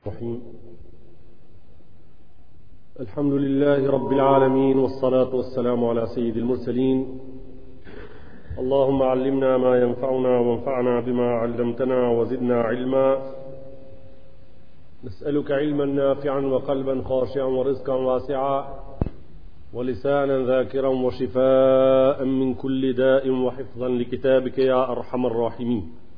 الرحيم الحمد لله رب العالمين والصلاة والسلام على سيد المرسلين اللهم علمنا ما ينفعنا وانفعنا بما علمتنا وزدنا علما نسألك علما نافعا وقلبا خاشعا ورزقا واسعا ولسانا ذاكرا وشفاء من كل داء وحفظا لكتابك يا أرحم الراحمين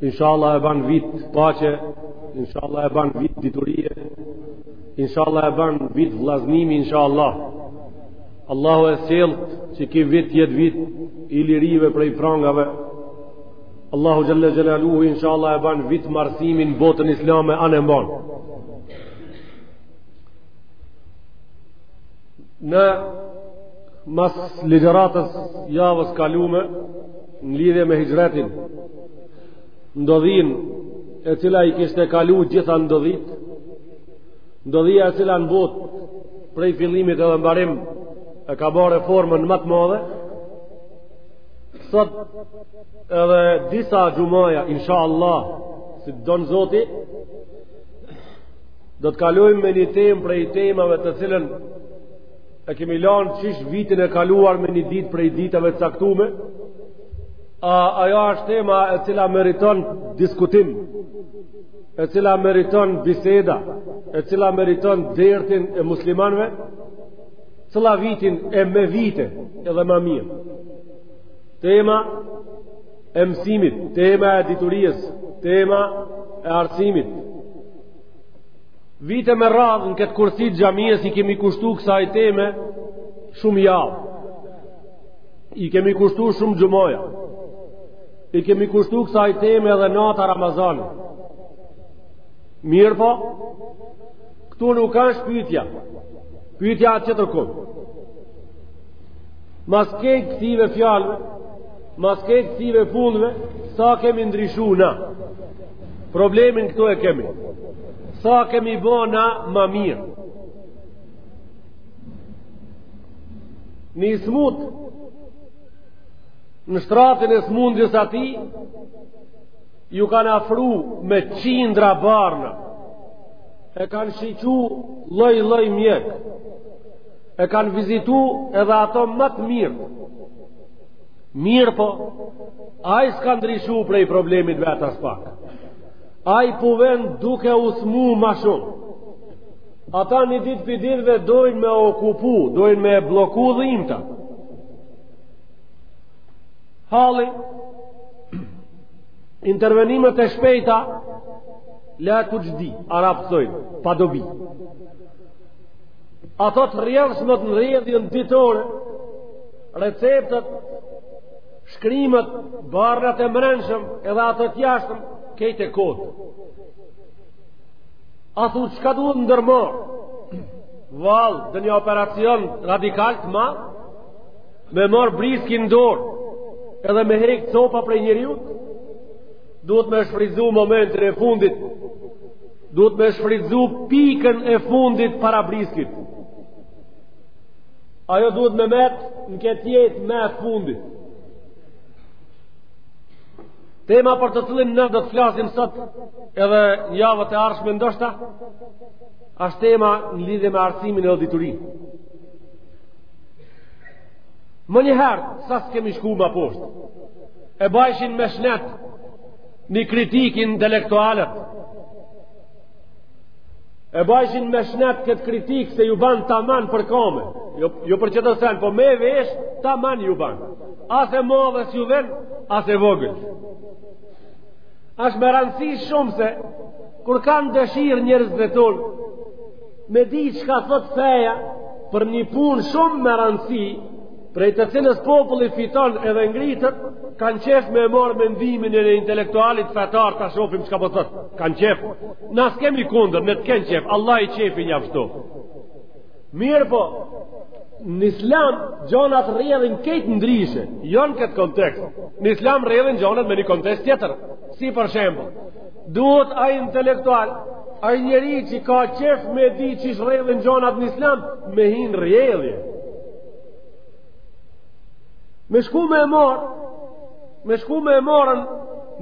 Inshallah e ban vit paqe, inshallah e ban vit diturie, inshallah e ban vit vllaznimi inshallah. Allahu e sjell që ky vit jetë vit i lirimit prej prangave. Allahu xhalla xhelaluhu inshallah e ban vit n'arsimin botën islame anembanë. Ne mas ligjëratës javës kalume, Në lidhje me hijretin, ndodhinë e cila i kishte kalu gjitha ndodhitë, ndodhia e cila në botë prej fillimit edhe në mbarim e ka bërë reformën ma të madhe, sot edhe disa xhumaja, inshallah, si të don Zoti, do të kalojmë me një temë prej temave të cilën E kemi lanë qysh vitin e kaluar me një ditë prej ditave të caktume, a ajo është tema e cila meriton diskutim, e cila meriton biseda, e cila meriton dertin e muslimanve, çila vitin e me vite edhe ma mirë. Tema e mësimit, tema e dituries, tema e arsimit, Vite me radhë në këtë kursi t'xhamies i kemi kushtu kësaj teme shumë javë. I kemi kushtu shumë xhumaja. I kemi kushtu kësaj teme edhe nata Ramazani. Mirëpo, këtu nuk asht pytja. Pytja asht tjetërkund. Mas krejt këtyne fjalëve, mas krejt këtyne punve, sa kemi ndryshu na. Problemin këtu e kemi. Sa kemi bo na ma mirë. Një i smutë, në shtratin e smundjes atij, ju kanë afru me qindra barna, e kanë shiqu lloj-lloj mjekë, e kanë vizitu edhe ato ma të mirë, Mirpo, ai s'ka ndryshu prej problemit vet aspak. Ai po vjen duke u smu ma shumë. Ata një ditë prej ditëve dojnë me okupu, dojnë me blloku dhimta. Halli, intervenimet e shpejta, le ku që di, arapësojnë, pa dobi. Ato të rrjedhshmet në rrjedhën ditore, Receptet, shkrimet, barnat e mrenshëm edhe ato të jashtëm, kejt e kotë. A thu, çka duhet ndërmarrë? Vallë ndonjë operacion radikal të madh, me marrë briskin në dorë, edhe me hek copa prej njeriut, duhet me shfrytëzu momentin e fundit, duhet me shfrytëzu pikën e fundit para briskit. Ajo duhet me met në këtë jetë më e fundit. Tema për të cilën ne do të flasim sot edhe në javët e arshme ndoshta, ashtë tema në lidhe me arsimin e diturinë. Menjëherë, sa s'kemi shku ma poshtë, e bajshin me shnet një kritikë intelektualët, e bajshin me shnet këtë kritikë se ju ban taman për kome jo, jo për qetë sen po me vesh taman ju ban as e madhe s'ju vjen as e vogël ashtë me rëndësi shumë se kur kanë dëshirë njerëzit e tonë me di çka thotë feja për një punë shumë me rëndësi prej të cilës populli fiton edhe ngritet, kanë qef me marrë mendimin e një intelektualit fetar ta shofim çka po thotë, kanë qef, na s'kemi kundër, le të kenë qef, Allah i qefi njashtu. Mirëpo, në islam gjonat rrjedhin kejt ndryshe, jo në këtë kontekst, në islam rrjedhin gjonat me një kontekst tjetër, si për shembull, duhet ai intelektual, ai njeri që ka qef me di qysh rrjedhin gjonat në islam, me hi në rrjedhë, Me shku me e marrë, me shku me e marrë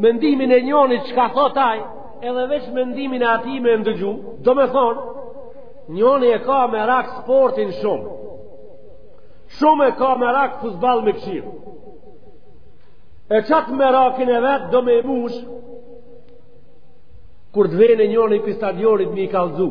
mendimin e njonit çka thotë ai, edhe veç mendimin e atij me ndëgju, domethonë, njoni e ka merak sportin shumë, shumë e ka merak fudball me kqyrë, e qat merakin e vet do me e mush, kur të vjen njoni prej stadionit me i kallzu,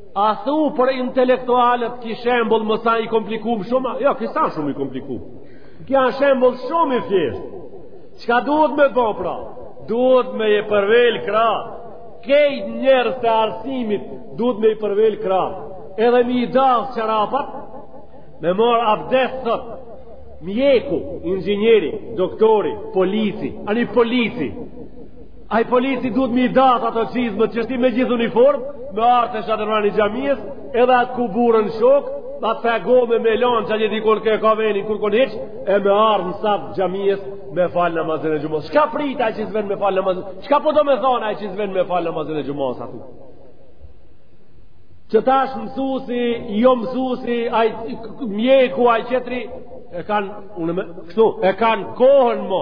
A thu për intelektualët ky shembull mos a i komplikum shumë? Jo, ky s'a shumë i komplikum. Ky a shembull shumë i fjesht. Çka duhet me bo pra? Duhet me i përvjel krahët. Kejt njerëzit e arsimit duhet me i përvjel krahët. Edhe me i dath çorapat, me marrë abdes sot, mjeku, inxinjeri, doktori, polici, ani polici, Ai polici duhet me i dathë ato çizme, që është i me gjithë uniformë, me ardhë te shatërvani xhamisë, edhe atë kuburen shokë, dhe atë fego me melon që gjithë i kur ke ka venin, kur kur heqë, e me ardhë në safë xhamisë, me falë namazin e xhumasë. Çka pritë ai s'vjen me falë namazin? Çka po do me thonë ai s'vjen me falë namazin e xhumasë atu? Që tash mësusi, jo mësusi, ai, mjeku, ai qetri, e kanë, unë me, kështu, e kanë kohën mo,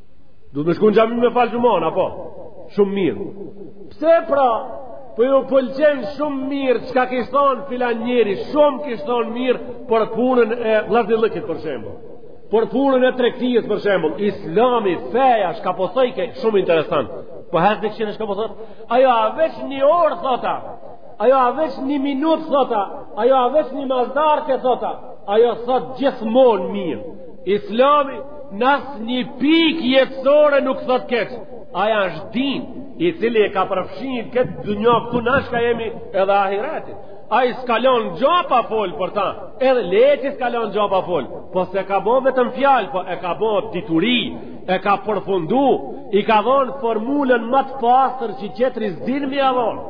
Duhet me shku në xhami me fal xhuman apo? Shumë mirë. Pse pra? Po ju pëlqen shumë mirë çka kish thon filan njeri, shumë kish thon mirë për punën e vllazëllëkit për shembull. Për punën e tregtisë për shembull, Islami, feja, çka po thojke shumë interesant. Po has të kishin çka po thot? Ajo a veç një orë thot a. Ajo a veç një minutë thot a. Ajo a veç një masdreke thot a. Ajo thot gjithmonë mirë. Islami n'asnjë pikë jetësore nuk thot keq. Ai është din, i cili e ka përfshin këtë dynja këtu na çka jemi edhe ahiretin. Ai s'ka lon gja pa fol për ta, edhe le që s'ka lon gja pa fol, po s'e ka bo vetëm fjalë, po e ka bo dituri, e ka përfundu, i ka dhonë formulën më të pastër që qetri s'din me ia dhonë.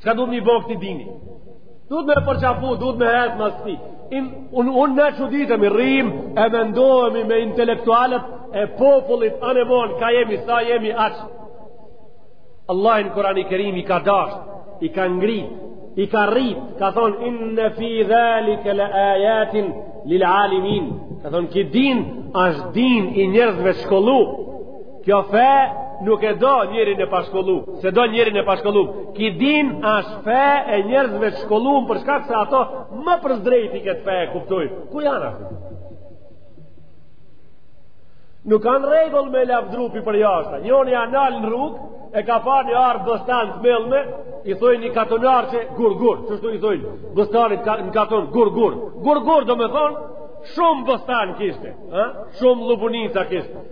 Çka duhet mi bo këti dini? Duhet me përqafu, duhet me hec mas ti. Unë un, ne çuditemi, rrim e mendohemi me intelektualet e popullit anemon, ka jemi, sa jemi, aq. Allahi n'Kurani Kerim i ka dasht, i ka ngrit, i ka rrit, ka thonë, inne fi dhalike le ajatin lil alimin. Ka thonë, ki din, ashtë din i njerëzve shkollu, Kjo fe nuk e do njerin e pashkollu, s'e do njerin e pashkollu. Ki din është fe e njerëzve të shkollum për shkak se ato më përsëdrejti këtë fe e kuptojn. Ku janë tash? Nuk kanë rregull me lavdru pi përjashta. Njoni a nalë në rrugë, e ka pa një arë bostan të mellme, i thojn katonarçe gur gur, qeshtu i thojn bostanit në katon gur gur. Gur gur do me thonë, shumë bostan kishte, ha? shumë llubunica kishte.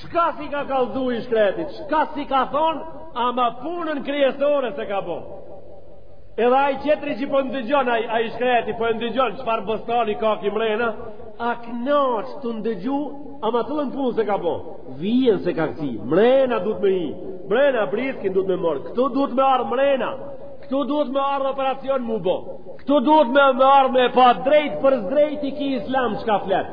Çka s'i ka kallzu i shkreti, çka s'i ka thonë, ama punën kryesore s'e ka bo. Edhe ai qetri që po ndëgjon, ai, ai shkreti po ndëgjon, çfarë bostani ka ki mrena, a knaq tu ndëgju, ama të lën punë s'e ka bo. Vijen s'e ka kthi, mrena duhet me hi, mrena briskin duhet me morë, këtu duhet me ardhë mrena, këtu duhet me ardhë operacion m'u bo, këtu duhet me ardhë me pa drejtpërsëdrejti ki islam çka flet.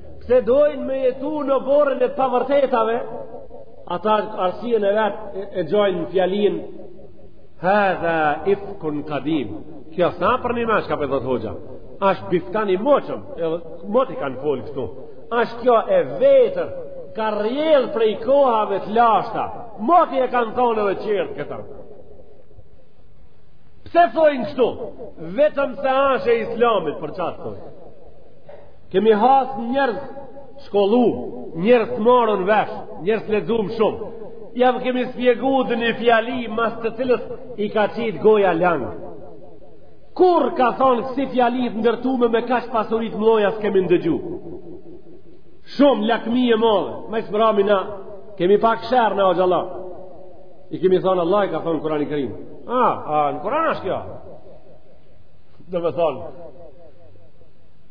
Pse dojnë me jetu në oborrin e të pavërtetave, ata arsyen e vet e gjojnë në fjalinë hadha ifkun kadim. Kjo sa për një me çka po e thotë hoxha, ashtë biftan i moçëm, e moti kanë folë kështu, ashtë kjo e vjetër, ka rrjedhë prej kohave të lashta, moti e kanë thonë edhe tjerët këta. Pse thojnë kështu? Vetëm se ashtë e islamit për qatë thojnë. Kemi has njerëz t'shkollum, njerëz t'marrun vesh, njerëz t'lexum shumë. Ja kemi spjegu edhe një fjali mas të cilës i ka qitë goja lang. Kur ka thonë kësi fjali të ndërtume me kaq pasuri t'mdhoja s'kemi ndëgju. Shumë lakmi e modhe, më së mrami na, kemi pak sherr na hoxhallarët. I kemi thonë Allahu e ka thonë në Kurani Kerim. A, a, në Kuran është kjo. Domethonë,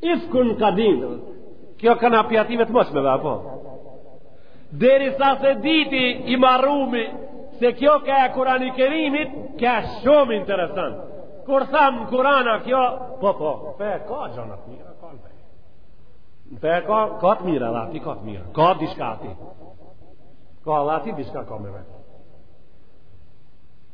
Ifkun kadim, kjo kanë apjatimet t'moçmëve, apo? Derisa s'e diti i marrumi se kjo ka e kurani kerimit, ka shumë interesant. Kur thamë n'Kuran a kjo, po, po, po e ka gjona t'mira, ka në fe. Në fe ka, ka të mira, dhe aty ka të mira, ka diçka aty. Ka dhe aty diçka ka me vetë.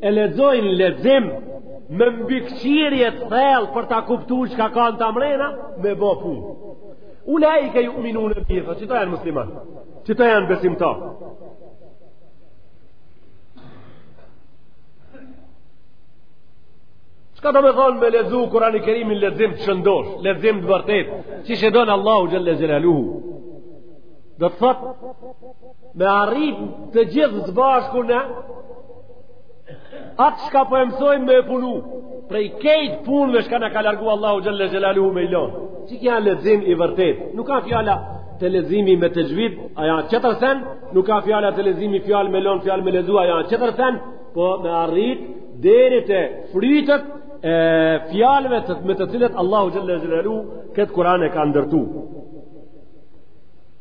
e lexojnë lexim me mbikëqirje të thellë për ta kuptuar çka ka në ta mrena me bë punë. Ulaike juminune bihi, thotë, qito janë musliman. Qito janë besimtarë. Çka do me thonë me lexu Kur'ani Kerimin lexim të shëndosh, lexim të vërtet, qysh e don Allahu xhalla xhelaluhu. Do të thotë me arrit të gjithë së bashku në Atë çka po e mësojmë me e punu, prej krejt punëve çka na ka largu Allahu xhelle xhelaluhu me i lon, qiky a lexim i vërtet, nuk a fjala te leximi me texhvid, ai a tjetër sen, nuk a fjala te leximi fjalë me lon, fjalë me lexu, ai a tjetër sen, po me arrit, deri te frytet e fjalëve të, me të cilat Allahu xhelle xhelaluhu këtë Kuran e ka ndërtu.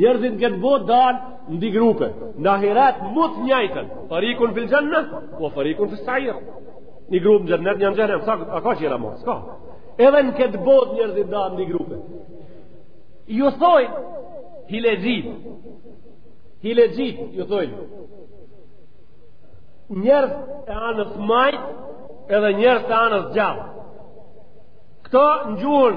Njerëzit në këtë botë dalë në dy grupe. Në ahiret më të njajtën. Farikun fil xhenne, ve farikun fis-sair. Një grup në xhenet, një në xhehnem, a ka tjera më, s'ka. Edhe në këtë botë njerëzit dalë në dy grupe. Ju thojnë, hile gjitë. Hile gjitë, ju thojnë njerëz e anës majtë, edhe njerëz e anës djathtë. Këto në gjuhën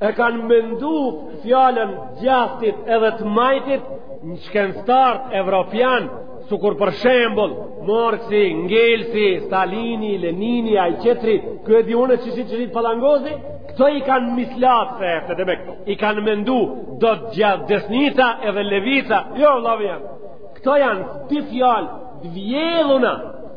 e kanë mendu fjalën djathtit edhe të majtit në shkencëtarët evropian sikur për shembol Marksi, Engelsi, Stalini, Lenini, ai tjetri ku e di unë që si që si palangozi këto i kanë mislat se e të demek i kanë mendu do të thotë desnica edhe levica jo vlla janë këto janë fjalë të vjedhuna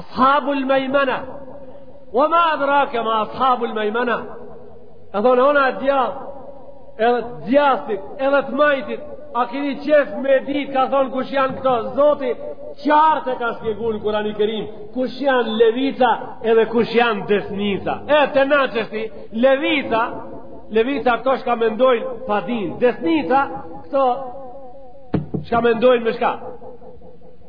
Ashabul mejmena Ve ma adrake ma ashabul mejmena E thonë ona djath Edhe të djathtit Edhe të majtit A kini qef me e dit Ka thonë kush janë këto Zoti qartë e ka shpjegu në Kurani Kerim Kush janë levica Edhe kush janë desnica E të na qështi Levica Levica këto çka mendojnë pa din Desnica këto Çka mendojnë me çka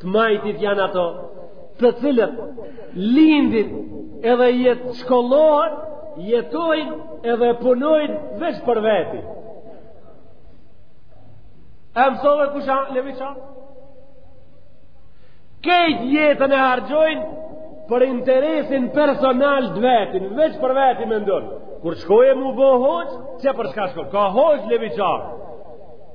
Të majtit janë ato të cilët lindin edhe jetë shkollohen, jetojnë edhe punojnë veç për veti. E mësove kush a leviçar? Krejt jetën e harxhojnë për interesin personal të vetin, veç për veti mendon. Kur shkon m'u bo hoxhë, e për çka shkon? Ka hoxhë leviçar?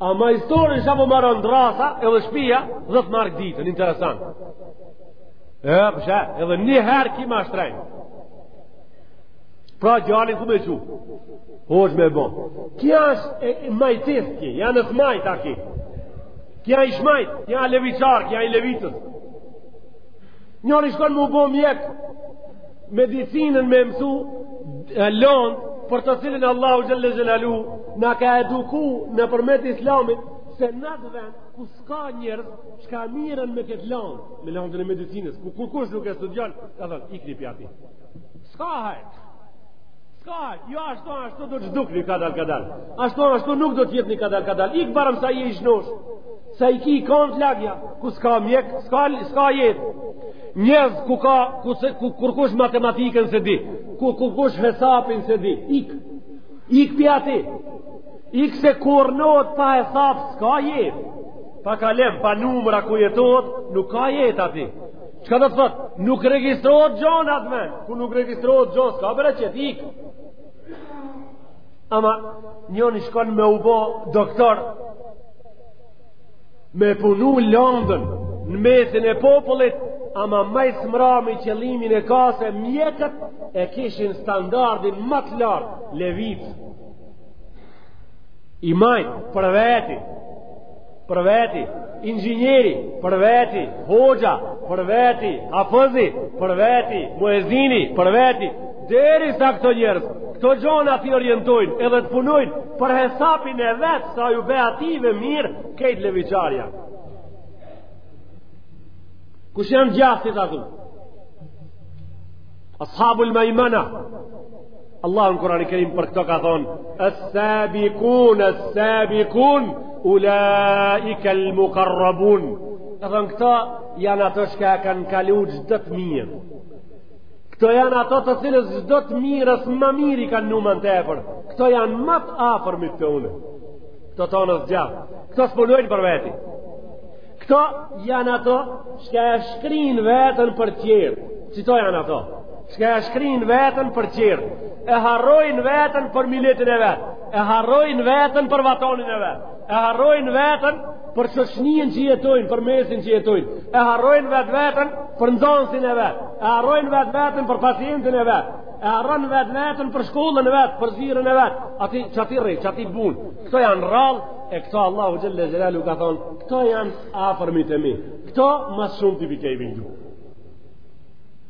A majstorin që po maron drrasa edhe shpia dhe të marrë ditën, interesant. E, pse, edhe një herë ki ma shtrejt. Pra djalin ku me çu? Hoxhë me e bo. Kja është e majtis ki, janë të majt aki. Kja i majt, kja i leviçar, kja i levicës. Njëri shkon m'u bo mjek, Medicinën me mësu lëndë për të cilën Allahu xhele xhelaluhu na ka eduku nëpërmjet islamit se në atë vend ku s'ka njerëz që ka mirren me këtë lëndë me lëndën e medicinës ku kurkush nuk e studion ka thënë ikni pi ati s'ka hajat s'ka hajat jo ashtu ashtu do të zhdukni kadal kadal ashtu ashtu nuk do të jetni kadal kadal ik barem sa je i shnosh Sa i ki kamt e lagja, ku s'ka mjek, s'ka, s'ka jetë. Njerëz ku ka, ku, se, ku kurkush matematikën s'e di, ku, kurkush hesapin s'e di, ik, ik pi ati, ik se ku rrnohet pa hesap s'ka jetë. Pa kalem, pa numra ku jetohet, nuk ka jetë ati. Çka do të thot, nuk regjistrohet gjon atmen, ku nuk regjistrohet gjon, s'ka bereqet, ik. Ama, njëni shkon me u bo doktor, me punu lëndën në mesin e popullit ama ma i mrami qëllimin e ka se mjekët e kishin standardin më të lartë levicë i majt për veti për veti inxinjeri për veti hoxha për veti hafëzi për veti muezini për veti Deri sa këto njerëz, këto gjona t'i orientojnë edhe të punojnë për hesapin e vet sa ju be ative mirë kejt leviçarja. Kush janë gjathtit atu? Ashabul majmana, Allahu në Kurani kerim për këto ka thonë, As-sabikun, as-sabikun, ulaikal mukarrabun. E thon këto janë ato shka e kanë kalu çdo të mirë. Këto janë ato të cilës çdo të mirës ma mirë i kanë numën të efer. Këto janë ma të afër më të unë. Këto t'onës gjatht. Këto s'punojnë për veti. Këto janë ato shka e shkrijnë vetën për tjerë. Qito janë ato? Shka e shkrijnë vetën për tjerë. E harrojnë vetën për miletin e vet. E harrojnë vetën për vatonin e vet. E harrojnë vetën për shoqninë që jetojnë, për mesin që jetojnë. E harrojnë vetë vetën për nxënësin e vet. E harrojnë vetë vetën për pacientin e vet. E harrojnë vetë vetën për shkollën e vet, për zirën e vet. Ati qati rri, qati bun. Kto janë rrall e kto Allahu xhelle xhelaluhu ka thon, kto janë afërmit e mi. Kto ma s'shumti pi kejve i du.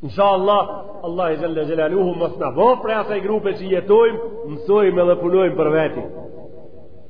Inshallah, Allahu xhelle xhelaluhu mos na bo prej asaj grupe që jetojmë, mësojmë edhe punojmë për veti.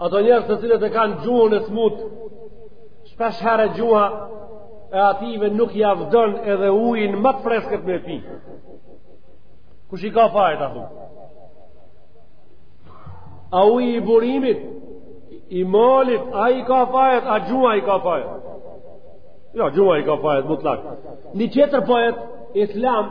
Ato njerëz të cilët e kanë gjuhën e smut, shpesh herë gjuha e ative nuk ia vdon edhe ujin ma të freskët me pi. Kush i ka fajet atu? A uji i burimit, i molit, a i ka fajet, a gjuha i ka fajet? Jo, gjuha i ka fajet, mutllak. Një qetër poet, islam,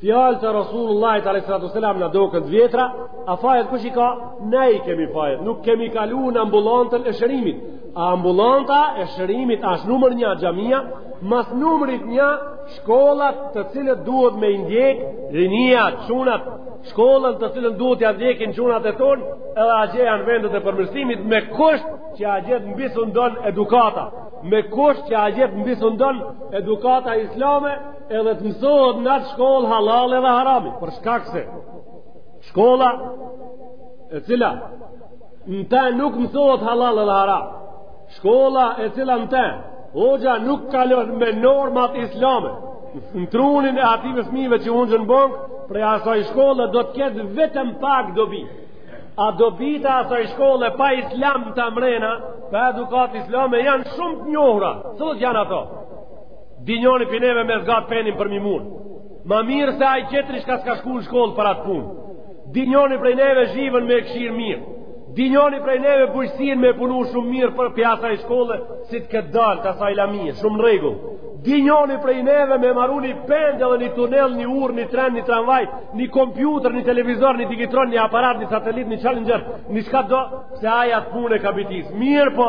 Fjalët e Resulullahit alejhi salatu ve selam na doken të vjetra, a fajet kush i ka? Ne i kemi fajet, nuk kemi kalu në ambulantën e shërimit. A ambulanta e shërimit ashtë numër një xhamia, mas numrit një shkollat të cilët duhet me i ndjek, rinia, çunat, shkollën të cilën duhet ta ndjekin çunat e tonë, edhe agje janë vendet e përmirësimit me kusht që agje të mbisundon edukata, me kusht që agje të mbisundon edukata islame, Edhe të mësohet në atë shkollë halal edhe harami, për shkak se shkolla e cila në te nuk mësohet halal edhe haram. Shkolla e cila në te hoxha nuk kalon me normat islame. Në trunin e ative fmive që ungjen n'bongë, prej asaj shkolle do të ketë vetëm pak dobi. A dobitë e asaj shkolle pa islam të mrena, pa edukat islame, janë shumë të njohura. Sot janë ato. Di njoni prej neve me zgatë penin përmi mur Ma mirë se aj qetri shka s'ka shku në shkollë për atë punë Di njoni prej neve zhivën me e këshirë mirë Di njoni prej neve bujqësinë me punu shumë mirë për pi asaj shkolle Si të ketë dalë të asaj lamije, shumë në rregull Di njoni prej neve me maru një pendë edhe një tunel, një urë, një tren, një tramvaj Një kompjuter, një televizor, një digitron, një aparat, një satelit, një challenger Një shka do se aj atë punë e ka bitis Mirë po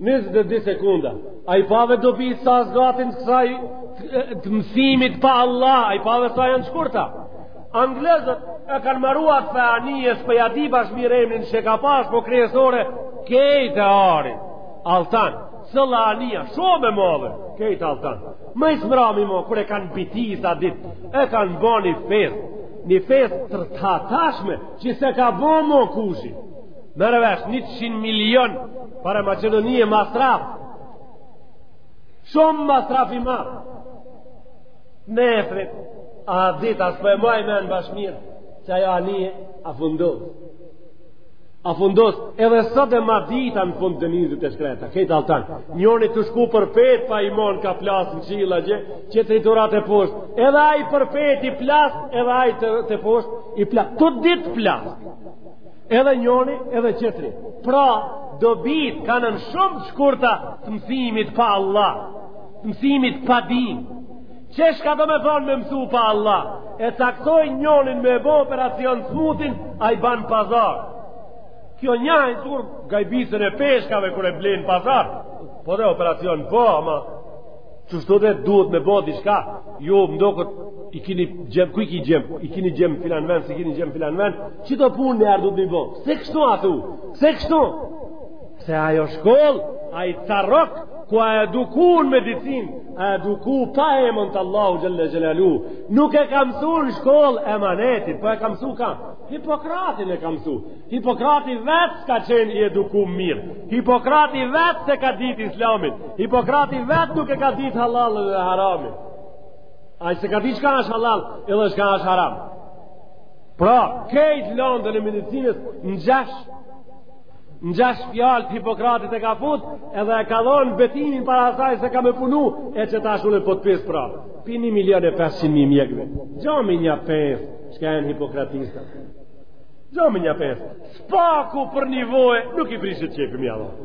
Nizet e di sekunda. A i pave dobitë sa zgatin të kësaj të mësimit pa Allah, a i pave sa janë shkurta. Anglezët e kanë maru atë farë anijes po s'ja di bash mirë emrin që ka pas po kresore kejt e arin. Altan, cella anija, shumë e modhe, kejt altan. Ma i smrami mo, kur e kanë bitis atë ditë, e kanë bo një festë, një festë të hatashme që s'e ka bo mo kushi. Merre vesh, 100 milion para Macedonie masraf. Shumë masraf i madh. Ne e frit, a dit, a s'po e maj men bash mirë, që ajo anije, a fundos. A fundos, edhe sot e ma dita në fund të denizit e shkreta, kejt altan. Njoni tu shku përpjetë, pa imon ka plasë në qill atje, qetri tu ra teposhtë. Edhe aj përpjetë i plasë, edhe aj të, teposhtë, i plasë. Të ditë plasë. Edhe njoni, edhe qetri. Pra, dobitë kanë shumë shkurta të mësimit pa Allah, të mësimit pa din. Qe shka do me thonë me mësu pa Allah, e caktojnë njonin me bo operacion të smutin, ai ban pazar. Kjo njaj, sikur, gajbisën e peshkave kur e blenë pazar, po de operacion po, ama Qështu de duhet me bo diçka, jo më doket i kini gjem, ku i kini gjem, i kini gjem filan ven, s'i kini gjem filan ven, qito punë njer duhet m'i bo, se kështu atu, se kështu, se ajo shkollë, ai carrok, ku a eduku në medicinë, a eduku pa emën të Allahut xhele xhelaluhu, nuk e ka msu në shkollë emanetin, po e ka msu ka, Hipokratin e ka msu, Hipokrati vetë s'ka qenë i edukun mirë. Hipokrati vetë s'e ka ditë islamin. Hipokrati vetë nuk e ka ditë halalin dhe haramin. Ai s'e ka ditë shka është halal edhe shka është haram. Pra, kejt londën e medicinës në gjash, në gjash fjalë të Hipokratit e ka fut, edhe e ka dhonë betimin para asaj se ka me punu, e qetash unë po të pes pra. Pi një milion e 500 mijë mjekve. Gjami nja pesë, shka jenë Hipokratistë. Gjami një pes, spaku për nivojë, nuk i prishit që i për mjallon.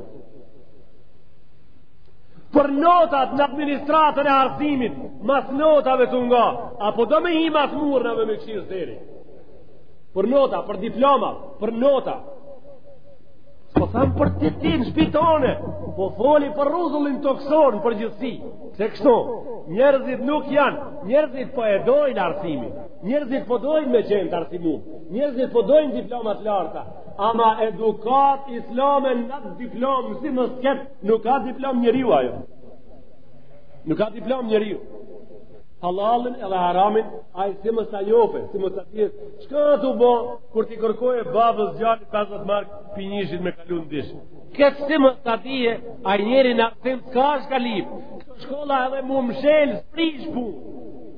Për notat në administratën e arsimit, mas notave tu nga, apo do me hi mas murnave me kshyr seri. Për nota, për diploma, për nota. S'po thamë për te ti në shpi tonë, po foli për rruzullin tokësor në përgjithësi. Se kështu, njerëzit nuk janë, njerëzit po e dojnë arsimin. Njerëzit po dojnë me qenë të arsimum, njerëzit po dojnë diploma të larta, ama edukatë islame në diplomë, si mos ketë, nuk ka diplomë njeriu ajo. Nuk ka diplomë njeriu. Hallallin edhe haramin, ai si mos ta njofe, si mos ta dije, çka të bo, kur t'i kërkoje babës gjali 50 marka, pi njëshit me kalu në dysh. Këtë si mos ta dije, ai njeri në arsim s'ka çka lipë, shkolla edhe m'u mshelë, s'prish punë.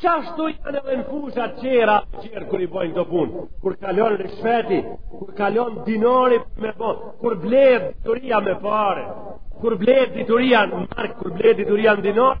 Qashtu janë edhe në fusha qera, aqerë kur i bojnë kto punë, kur kalon rishfeti, kur kalon dinori me bo, kur blehet dituria me pare, kur blehet dituria në markë, kur blehet dituria në dinor.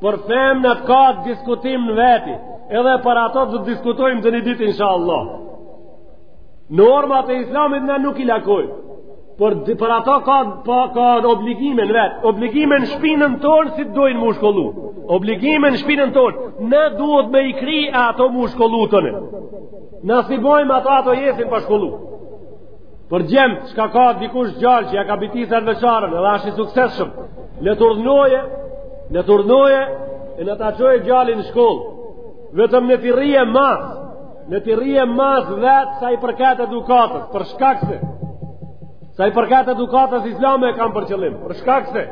Për femnat ka diskutim në veti, edhe për ato do të diskutojmë ndonjë ditë, insha Allah. Normat e islamit na nuk i lakojmë. Por, për ato ka, pa, ka obligime në vetë, obligime në shpinën tonë si të dojnë m'u shkollu. Obligime në shpinën tonë, na duhet me i kry, ato m'u shkollu tanë. Na s'i bojmë ato, ato jesin pa shkollu. Për gjem, çka ka dikush gjalë që ja ka bitis tetëvjeçaren, edhe ashtë i suksesshëm, ne t'urdhnoje, ne t'urdhnoje, e ne ta çojë gjalin në shkollë, vetëm ne t'i rrije mas, ne t'i rrije mas vetë sa i përket edukatës, për shkak se, sa i përket edukatës islame e kam për qëllim, për shkak se,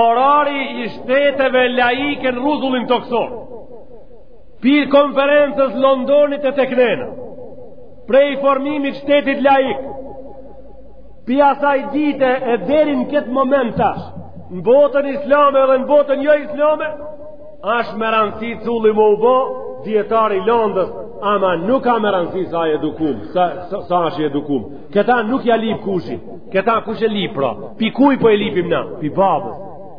orari i shteteve laike në rruzullin tokësor, Pi konferencës Londonit e teknena, prej formimit shtetit laik, pi asaj dite e deri në këtë moment tash, në botën islame dhe në botën jo islame, ashtë me rëndësi culli me u bo dijetar i landës, ama nuk ka me rëndësi sa i edukum, sa, sa, sa ashtë i edukum. Këta nuk ja lip kushi, këta kush e lip pra, pi kuj po e lipim na, pi babës.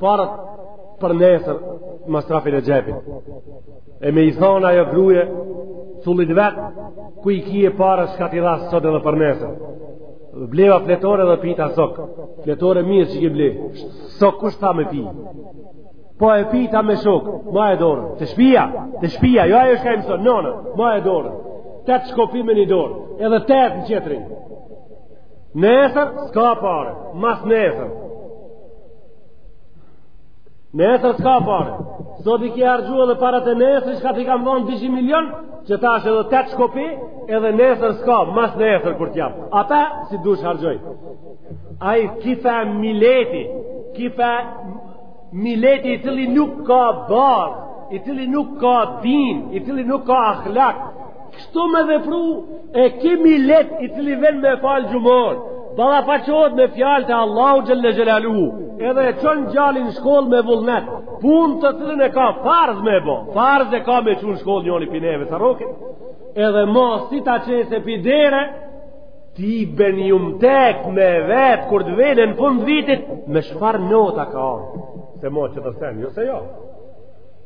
Paret për nesër më strafin e xhepit. E me i thon ajo gruje, cullit vet, ku i ki paret shka t'i dhashë sot edhe për nesër. Bleva fletore edhe pita sok. Fletore mirë që ke ble. Sok kush t'tha me pi. Po e pita me shok, ma e dorën. Te shpia, te shpia, jo ajo shka i mëson, nona, ma e dorën. Tetë shkopi me një dorë, edhe tetë në qetrën. Nesër s'ka pare, mas nesër. Nesër s'ka pare. Sot i ki harxhu edhe paret e nesër, shka t'i kam dhonë 200 milion, qe tash edhe 8 shkopi, edhe nesër s'ka, mas nesër kur t'jam. Ata si dush harxhoj. Ai ki far mileti, ki far mileti i cili nuk ka barë, i cili nuk ka din, i cili nuk ka ahlak, Kështu me vepru e kemi milet i cili ven me fal xhumon, ballafaqohet me fjalë të Allahut xhel-le xhelaluhu, edhe e çon gjalin n'shkollë me vullnet, punë të cilën e ka farz me bo, farz e ka me çu n'shkollë njoni pi neve carrokin, edhe masi ta çon se pidere, ti ben ju tek me vet, kur të vene në fund vitit, me çfar nota ka orë, se mo qët sen, jo se jo.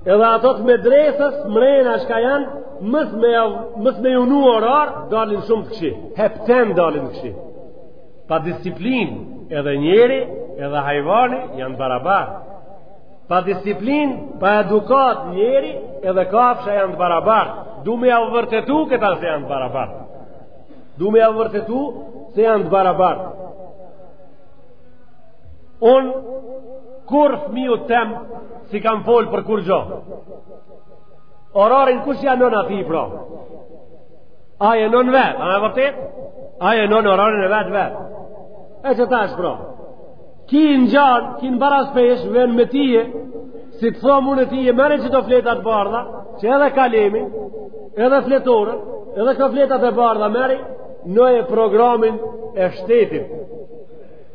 Edhe ato të medresës, mrena shka janë, mos me, mos me ju nu orar, dalin shumë të kqij. Hepten dalin të kqij. Pa disiplin, edhe njeri, edhe hajvani, janë barabar. Pa disiplin, pa edukat njeri, edhe kafsha janë barabar. Du me jau vërtetu këta se janë barabar. Du me jau vërtetu se janë barabar. Un kur fëmiut tem s'i kam fol për kurgjo. Orarin kush ja non atij pra? Ai e non vet, a e vërtet? Ai e non orarin e vet vet. E qe tash pra? Ki ngjan, ki në baraspeshë, ven me tije, si të thom unë e tije, merri qëto fletat bardha, qe edhe kalemin, edhe fletorën, edhe këto fletat e bardha, merri, noje programin e shtetit,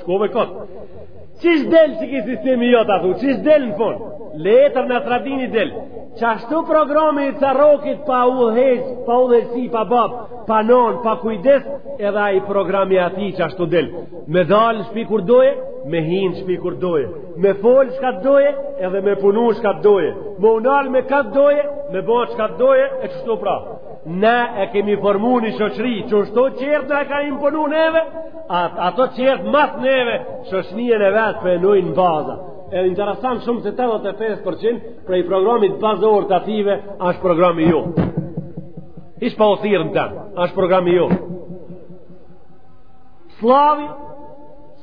Shkove kot. Qysh del si ke sistemi jot aty? Qysh del në fund? Letër në tradini del. Qashtu programi i carrokit pa udhëheq, pa udhësi, pa bab, pa non, pa kujdes, edhe ai programi aty qashtu del. Me dal shtëpi kur doje, me hin shtëpi kur doje, me fol çka doje, edhe me punu çka doje. Me u nal me ka t'doje, me bë çka doje e qështu pra. Ne e kemi formuar një shoqëri, qështu çertë e ka imponuar neve, At, ato që erdhë mas neve, shoqnien e vet po e ndryjnë në baza. E interesant shumë se 85% prej programit bazor të atyne, asht programi ju. Hiç pa u thirrë në temë, asht programi ju. Slavi,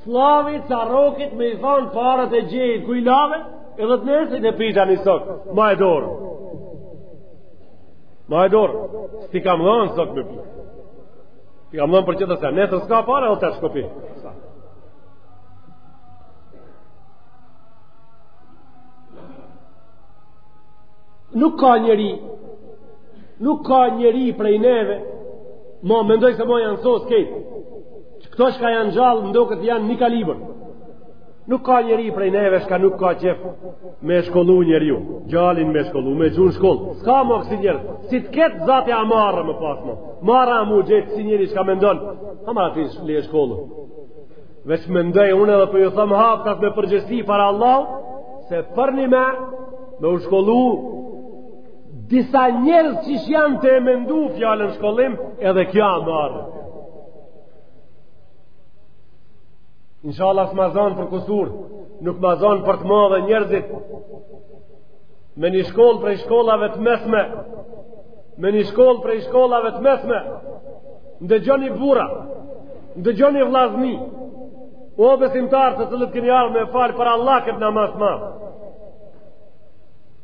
slavi të arrokit me i thanë paret e gjejë ku i lave, edhe të nësit e pita një sot, ma e dorë. Ma e dorë, si kam dhënë sot me pita. I kam dhënë për qëtë se nesër s'ka pare, o të të shkopi. Nuk ka njeri, nuk ka njeri prej neve, ma, mendoj se ma janë sos krejt, këto çka janë gjallë, mdo këtë janë një kalibër. Nuk ka njeri prej neve çka nuk ka qejf me shkollu njeriu. Djalin me shkollu, me çu n'shkollë. S'ka ma kësi njerëz. Si të ketë zati a marre me pas ma. Marre a m'u gjetë ksi njeri çka mendon. A marre ti fmijë me shkollu. Veç mendoj unë edhe po ju thom haptas me përgjegjësi para Allahut. Se për një me me u shkollu disa njerës qysh janë tu e mendu fjalën shkollim edhe kjo a marre. Inshallah s'ma zonë për kusur, nuk ma zonë për të madhe njerëzit, me një shkollë prej shkollave të mesme, me një shkollë prej shkollave të mesme, ndëgjoni burra, ndëgjoni vllazni, o besimtarë të cilët keni ardhë me falë për Allah këtë namaz ma.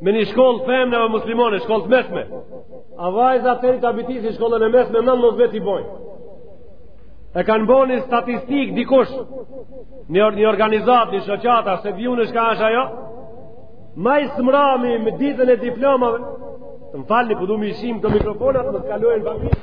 Me një shkollë të femnave muslimone, shkollë të mesme. A vajza atëherë ta bitisi shkollën e mesme, ndërmes veti bojnë. E kanë bo një statistikë dikush, një, një organizatë, një shoqatë, s'e di unë çka është ajo, ma i mrami me ditën e diplomave, të më falni, po du m'i shti këto mikrofonat, më të kalojnë për mirë.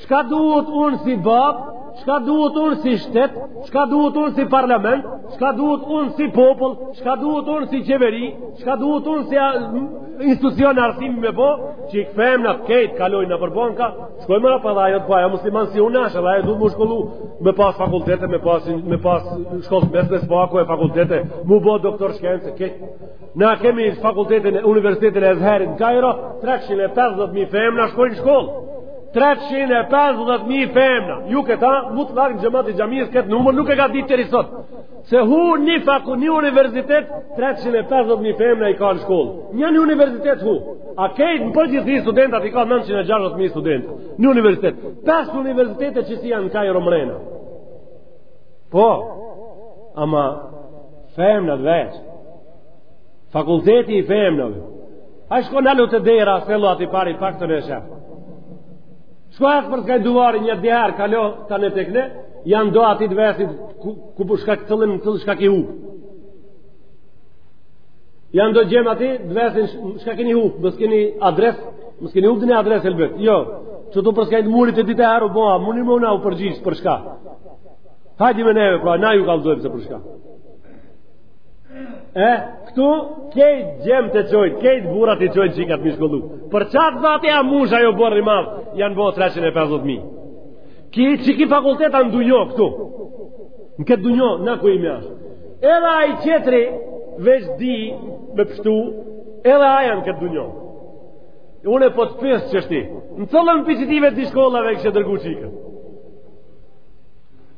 Çka duhet unë si babë, çka duhet unë si shtet, çka duhet unë si parlament, çka duhet unë si popull, çka duhet unë si qeveri, çka duhet unë si institucion i arsimit me bo, që femnat krejt kalojnë nëpër banka, shkojmë na po edhe ajo, po ajo musliman si unë asht, edhe ajo duhet me u shkollu, me pas fakultete, me pas, me pas shkollë t'mesme s'paku e fakultete, mu bo doktor shkence, krejt, Na kemi fakultetin e Universitetin e Ezherit në Kajro, 350.000 femna shkojnë n'shkollë. 350.000 femna. Ju këta, mutllak xhemati i xhamisë, këtë numër nuk e ka ditë deri sot. Se hu një faku një universitet, 350.000 femna i ka në shkollë. Një një universitet hu. A krejt në përgjithësi studentat i ka 960.000 studentë. Një universitet. 5 universitetet që si janë në Kajro mrena. Po, ama femnat veç. Fakulteti i femnave. A shko nalu te dera, sillu ati pari pak të në shef. Shko e përskaj duvari një dihar, ka lo të në tekne, janë do ati të vesin ku, ku për po shka këtë lënë, këtë shka ki hup. Janë do gjem ati, të vesin shka kini hup, mos kini adres, mos kini hup dhe një adres e lëbët. Jo, që të përskaj murit e dite haru, boha, më një më në u përgjishë për shka. Hajde me neve, pra, na ju kallzojmë se për shka. E, këtu kejt gjemtë i çojnë, kejt burrat i çojnë çikat me i shkollu. Për qatë zati a musha jo borë i madhë, janë bo 350.000. Ki që ki fakultet a n'dunjo këtu. Në këtë dunjo, na ku imi ashtë. Edhe ai qetri veç di me pështu, edhe aj a n'këtë dunjo. Unë po të pys qeshti. Në qëllon për që ti vetë di shkollave ke dërgu çikën.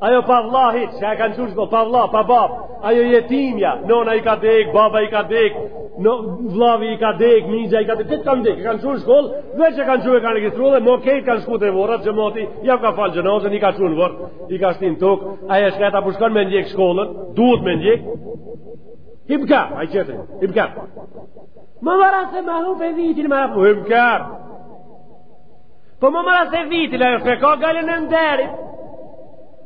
Ajo pa vlla hiç, që e kanë çu n'shkollë, pa vlla, pa bab, ajo jetimja, nona i ka dek, baba i ka dek, no, vllavi i ka dek, mixha i ka dek, kejt kanë dek, e kanë çu n'shkollë, veç e kanë çu e kanë regjistru edhe, mo kejt kanë shku te vorrat, xhemati, ja ka falë xhenazën, i ka çu në vorr, i ka shti në tokë, ajo shka e ta pushkon me ndjek shkollën, duhet me ndjek, i bëka, ai qetri, i bëka, më vara se ma hupë Po më mëra se vitin, ajo s'e ka gajlen e nderit.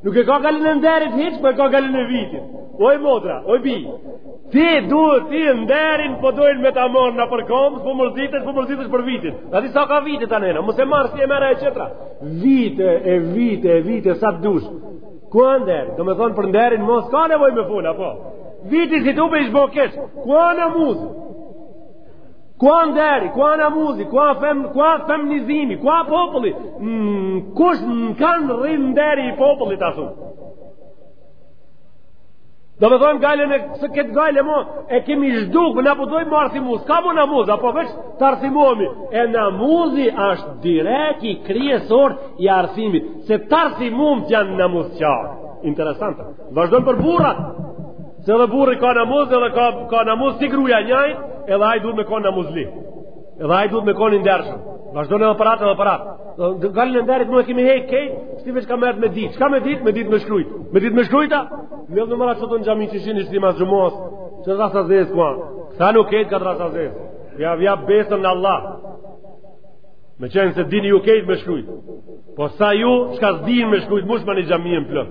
Nuk e ka gajlen e nderit hiç, po e ka gajlen e vitit. Oj motra, oj bi. Ti duhet ti nderin po dojn me ta marr nëpër kom, s'po mërzitesh, po mërzitesh për vitin. A di sa ka vite tani, na mos e marr si e merr e qetra. Vite e vite e vite sa dush. Ku a nderi? Do me thon për nderin mo s'ka nevojë me fol apo. Viti si dupe i zbokesh. Ku a namuzi? Ku a nderi, ku a namuzi, ku a fem, ku a femnizimi, ku a populli, në kush në kanë rrin nderi i popullit, atu. Do me thonë gajlen s'e ke këtë gajle mo, e kemi zhduk, në apëtojmë me arsimu, s'ka mo namuz, apo veç të arsimohemi, e namuzi është direk i kryesor i arsimit, se të arsimum të janë namuzqarë. Interesant, vazhdon për burrat, Se edhe burri ka namuz edhe ka, ka namuz si gruja njaj, edhe aj duhet me konë namuzli. Edhe aj duhet me konë i ndershëm. Vazhdon edhe paratë edhe paratë. Gajlen e nderit nuk e kemi hiç kejt, si veç ka mërët me ditë. Çka me ditë? Me ditë me shkrujtë. Me ditë me shkrujta? Me edhe në mëra që të në xhami që shinë ishtë ima xhumos, që dërrasa zezë ku a. Sa nuk kejt ka dërrasa zezë. Ja vja besën në Allah. Me qenë se dini ju kejt me shkrujtë. Po sa ju, çka s'din me shkrujtë, mush ma një xhami e më plot.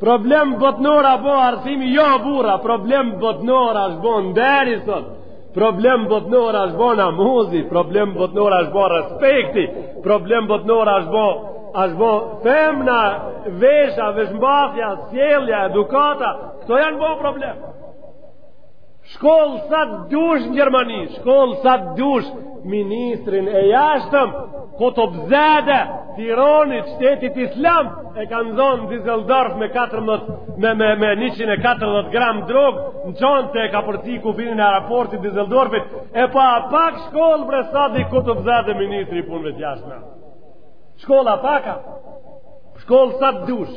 Problem botnor apo arsimi jo burra, problem botnor as bon deri sot. Problem botnor as bon amuzi, problem botnor as bon respekti, problem botnor as bon as bon femna, vesha, veshmbathja, sjellja, edukata, këto janë bon problem. Shkoll sa të dush në Gjermani, shkoll sa të dush ministrin e jashtëm, Kotobzede, t'Ironit, shtetit islam, e kanë zonë në Dizeldorf me, 14, me, me, me 140 gram drogë, në çontë e kapërci kufinin e aeroportit Dizeldorfit, e pa po pak shkoll bre Sadik Kotobzede ministri i punëve të jashtme. Shkolla pak a, shkoll sa të dush,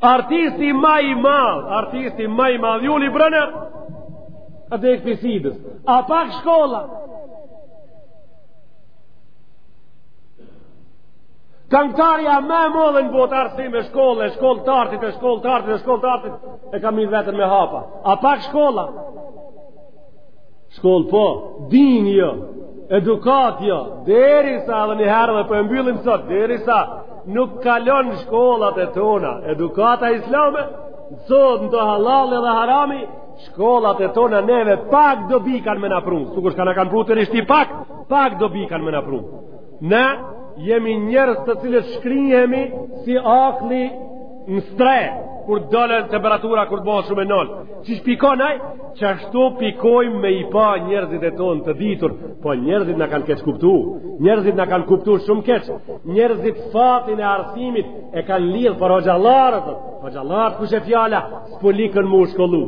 Artisti ma i madh, artisti ma i madh, Jul Brëner, a dek pi sidës, a pak shkolla. Kangtarja ma e madhe në botë arsim e shkollë, e shkollë të artit, e shkollë të artit, e shkollë të artit, e ka myt veten me hapa. A pak shkolla. Shkollë po, din jo, edukat jo, derisa edhe një herë edhe po e mbyllim sot, derisa nuk kalon në shkollat e tona, edukata islame, zotnon hallalli edhe harami, shkollat e tona neve pak dobi kanë me na pru, sikur çka na kanë pru deri shti pak, pak dobi kanë me na pru. Ne jemi njerëz të cilët shkrihemi si aklli në stre, kur dolën temperatura kur bëhet shumë e nolt. Qysh pikon ai, qashtu pikojmë me i pa njerëzit e tonë të ditur, po njerëzit na kanë keq kuptu. Njerëzit na kanë kuptu shumë keq. Njerëzit fatin e arsimit e kanë lidh për hoxhallarët. Hoxhallarët kush e fjala, s'po lëkan mu shkollu.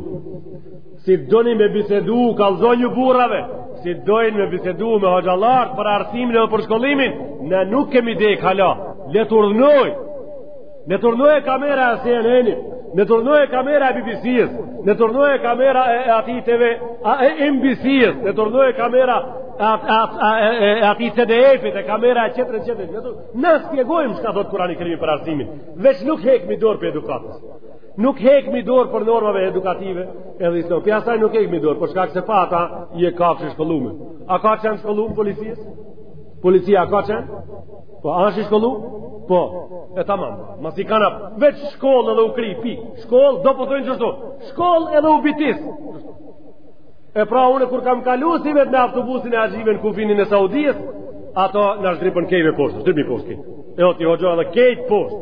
Si doni me bisedu, kallzonju burrave, si dojnë me bisedu me hoxhallarët për arsimin edhe për shkollimin, na nuk kemi dek hala, le të urdhnojë, le të urdhnojë kamera e CNN-it, le të urdhnojë kamera e BBC-së, le të urdhnojë kamera e atij TV, e MBC-së, le të urdhnojë kamera e atij ZDF-it, e kamera e qetërën qetërën, na spjegojmë çka thotë Kurani Kerimi për arsimin, veç nuk hekmi dorë prej edukatës. Nuk hekmi dorë prej normave edukative edhe islame. Prej asaj nuk hekmi dorë, për shkak se pa ata je kafshë e shkollume. A ka qenë i shkollum polici? Polici a ka qenë? Po, a është i shkollu? Po, e tamam. Ma si kanë apë, veç shkollë edhe u kry, pi. Shkollë, do po thojnë qashtu. Shkollë edhe u bitis. E pra unë, kur kam kalu sivjet me autobusin e haxhive në kufinin e Saudijës, ata na zhdripën kejve poshtë, zhdripën poshtë kejt. E o ti hoxho edhe kejt poshtë.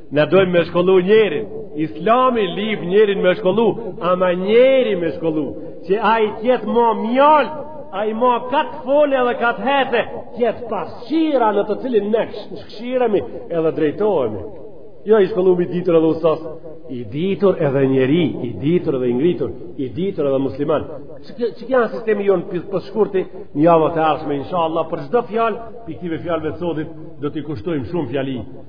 Na dojmë me shkollu njerin, islami lyp njerin me shkollu, ama njeri me shkollu, që ai të jetë ma mjallë, ai ma kah të fole edhe kah të hece, të jetë pasqyra në të cilin ne kqyremi edhe drejtohemi. Jo i shkollum, i ditur edhe usas, i ditur edhe njeri, i ditur edhe i ngritur, i ditur edhe musliman. Qekjo a sistemi jonë për po shkurti, në javët e ardhshme, insha Allah, për çdo fjalë, pi këtyre fjalëve të sodit, do t'i kushtojmë shumë fjali.